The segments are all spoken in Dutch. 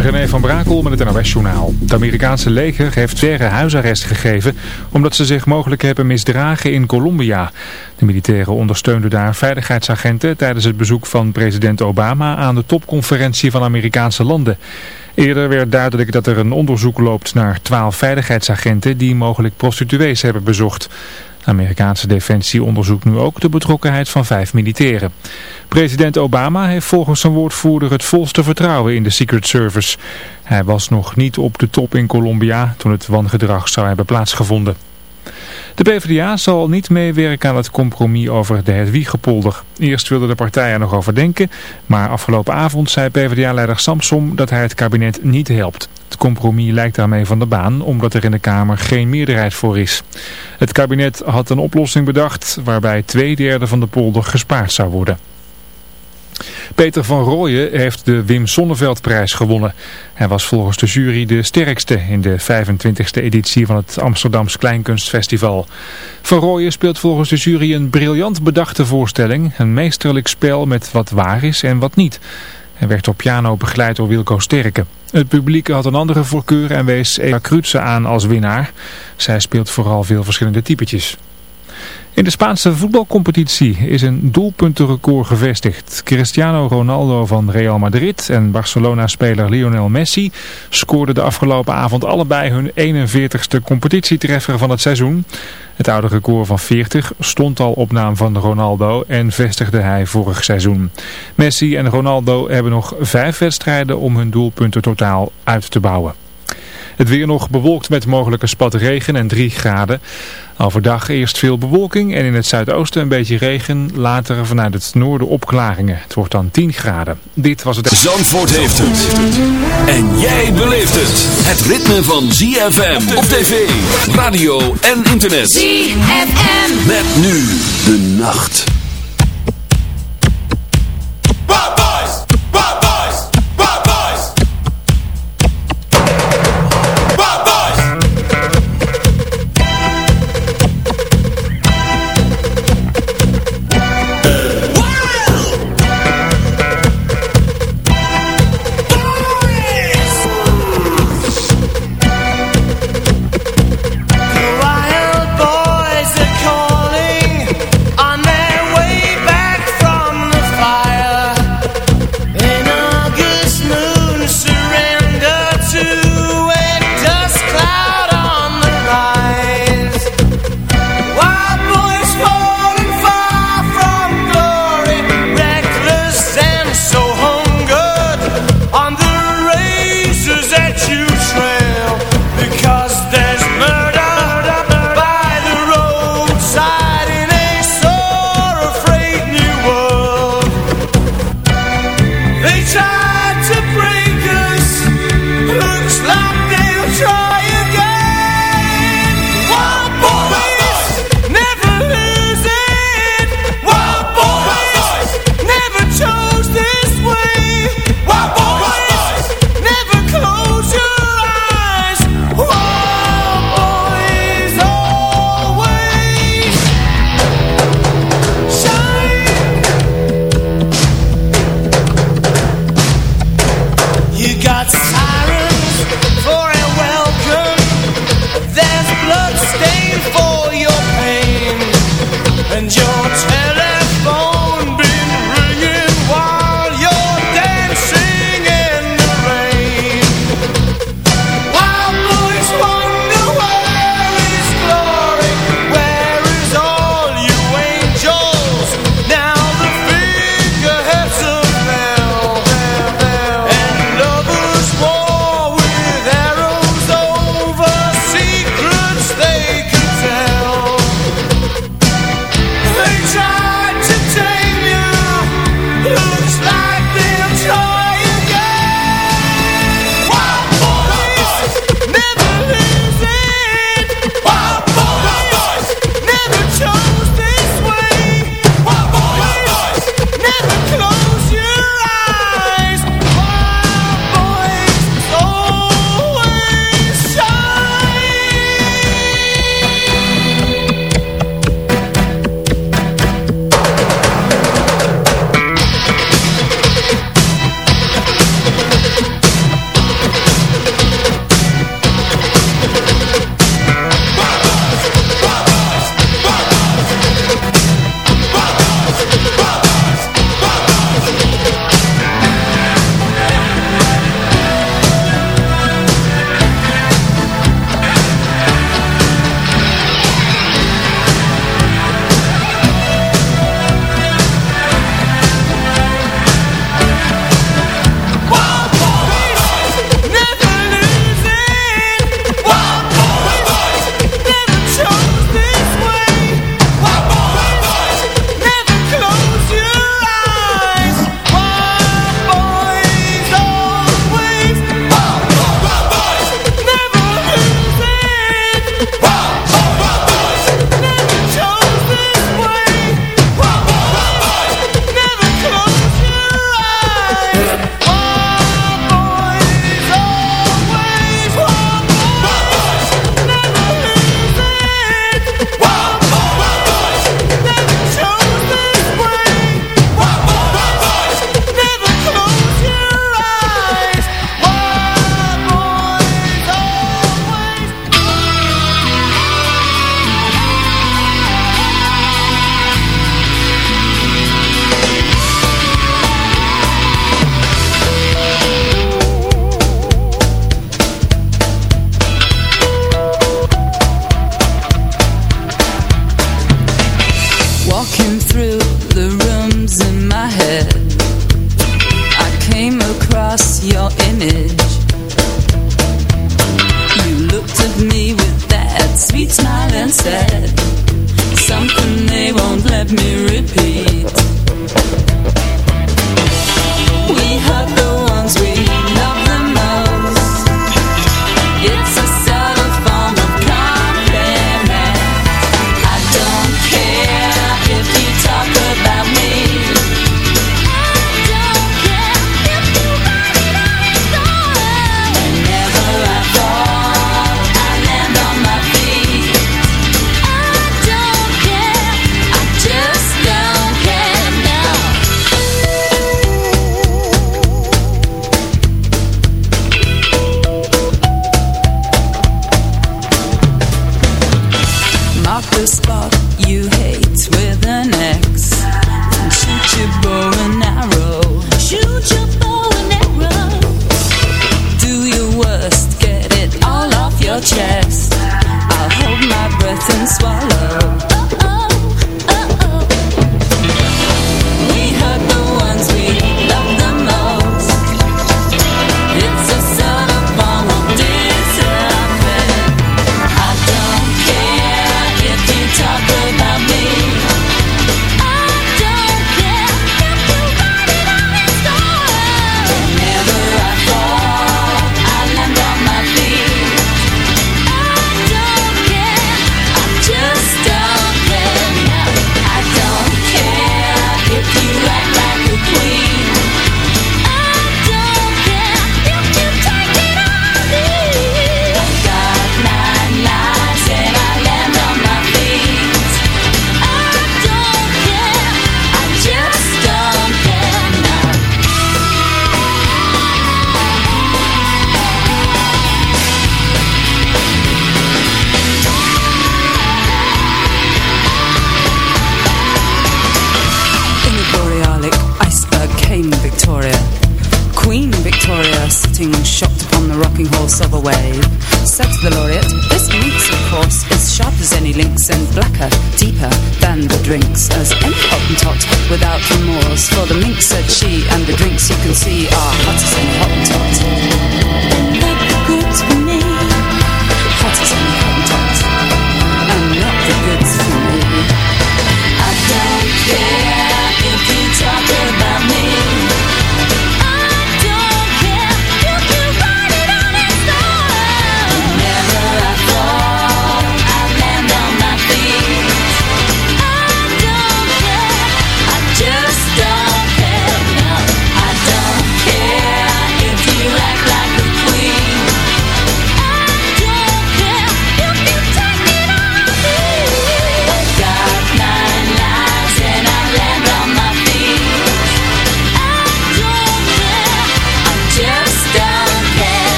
René van Brakel met het NOS-journaal. Het Amerikaanse leger heeft verre huisarrest gegeven omdat ze zich mogelijk hebben misdragen in Colombia. De militairen ondersteunden daar veiligheidsagenten tijdens het bezoek van president Obama aan de topconferentie van Amerikaanse landen. Eerder werd duidelijk dat er een onderzoek loopt naar twaalf veiligheidsagenten die mogelijk prostituees hebben bezocht. Amerikaanse defensie onderzoekt nu ook de betrokkenheid van vijf militairen. President Obama heeft volgens zijn woordvoerder het volste vertrouwen in de Secret Service. Hij was nog niet op de top in Colombia toen het wangedrag zou hebben plaatsgevonden. De PvdA zal niet meewerken aan het compromis over de Hedwiegepolder. Eerst wilde de partij er nog over denken, maar afgelopen avond zei PvdA-leider Samsom dat hij het kabinet niet helpt. Het compromis lijkt daarmee van de baan, omdat er in de Kamer geen meerderheid voor is. Het kabinet had een oplossing bedacht waarbij twee derde van de polder gespaard zou worden. Peter van Rooyen heeft de Wim Sonneveldprijs gewonnen. Hij was volgens de jury de sterkste in de 25e editie van het Amsterdams Kleinkunstfestival. Van Rooyen speelt volgens de jury een briljant bedachte voorstelling. Een meesterlijk spel met wat waar is en wat niet. Hij werd op piano begeleid door Wilco Sterke. Het publiek had een andere voorkeur en wees Eva Krutse aan als winnaar. Zij speelt vooral veel verschillende typetjes. In de Spaanse voetbalcompetitie is een doelpuntenrecord gevestigd. Cristiano Ronaldo van Real Madrid en Barcelona-speler Lionel Messi scoorden de afgelopen avond allebei hun 41ste competitietreffer van het seizoen. Het oude record van 40 stond al op naam van Ronaldo en vestigde hij vorig seizoen. Messi en Ronaldo hebben nog vijf wedstrijden om hun doelpunten totaal uit te bouwen. Het weer nog bewolkt met mogelijke spat regen en 3 graden. Overdag eerst veel bewolking en in het zuidoosten een beetje regen. Later vanuit het noorden opklaringen. Het wordt dan 10 graden. Dit was het... Zandvoort heeft het. En jij beleeft het. Het ritme van ZFM op tv, radio en internet. ZFM. Met nu de nacht.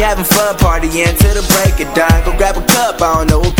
having fun partying till the break of dawn. Go grab a cup, I don't know what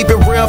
Keep it real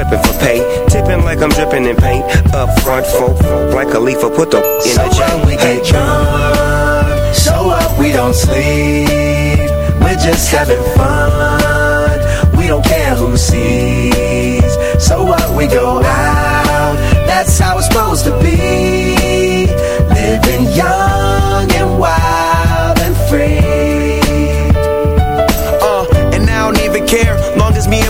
flipping for pay. Tipping like I'm dripping in paint. Up front, folk, folk, like a leaf, put the in So the chain. what? We get drunk. So what? We don't sleep. We're just having fun. We don't care who sees. So what? We go out. That's how it's supposed to be. Living young and wild and free. Uh, and I don't even care. Long as me and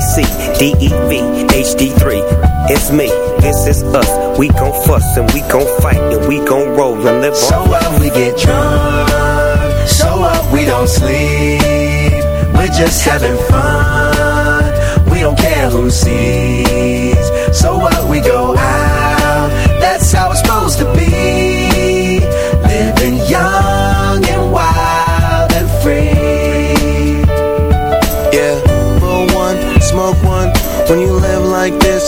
DEV, HD3. It's me, this is us. We gon' fuss and we gon' fight and we gon' roll and live on. So what? We get drunk. So what? We don't sleep. We're just having fun.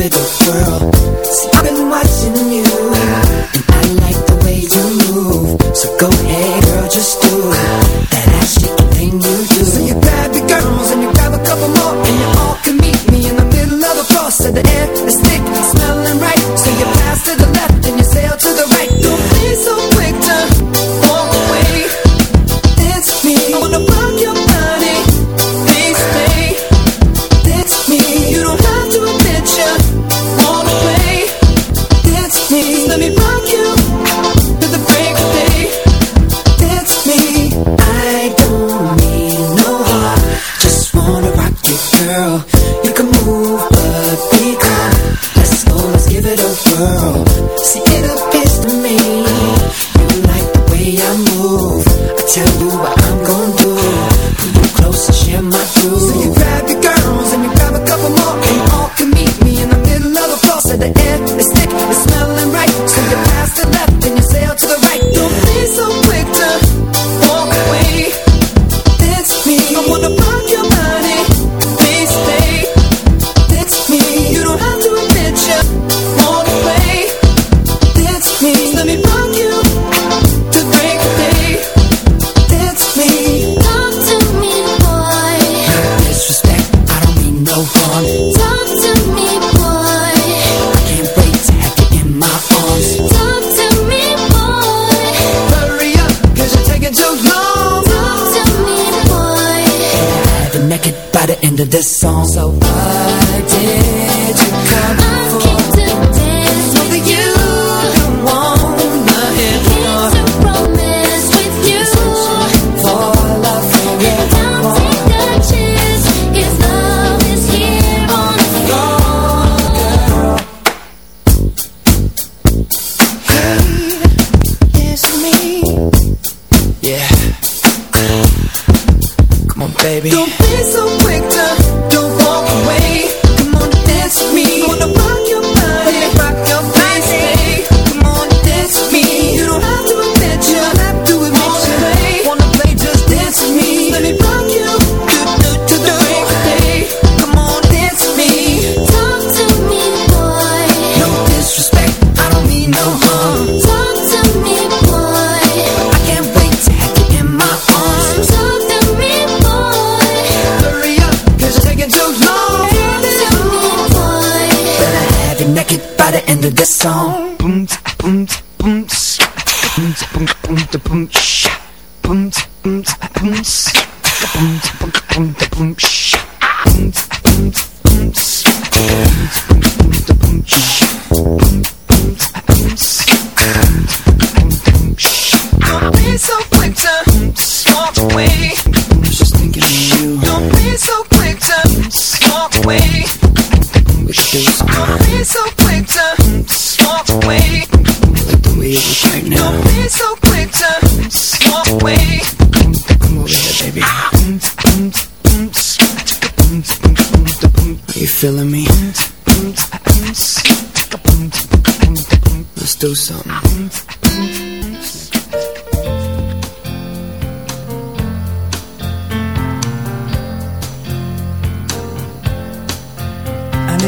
bigger girl.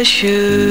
parachute.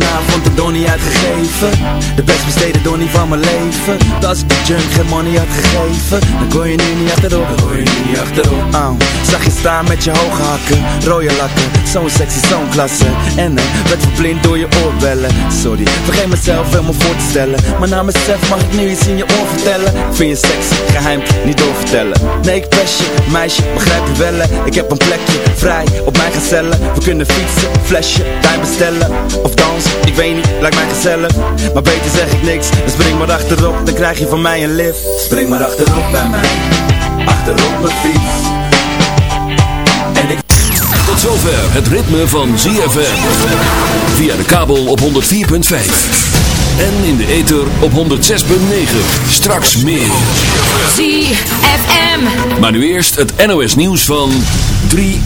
Vanavond de donnie uitgegeven. De best besteden donnie van mijn leven. Als ik de junk geen money had gegeven Dan kon je nu niet achterop Dan kon je nu niet achterop. Oh. Zag je staan met je hoge hakken Rode lakken. Zo'n sexy, zo'n klasse. En werd verblind door je oorbellen. Sorry, vergeet mezelf helemaal voor te stellen. Maar na mezelf mag ik nu iets in je oor vertellen. Vind je sexy, geheim, niet doorvertellen. Nee ik je, meisje, begrijp je wel Ik heb een plekje, vrij, op mijn gezellen. We kunnen fietsen, flesje, tuin bestellen. Of dansen ik weet niet, lijkt mij gezellig. Maar beter zeg ik niks, dus spring maar achterop Dan krijg je van mij een lift. Spring maar achterop bij mij. Achterop mijn fiets. En ik... Tot zover het ritme van ZFM Via de kabel op 104.5 en in de ether op 106.9. Straks meer. ZFM. Maar nu eerst het NOS nieuws van 3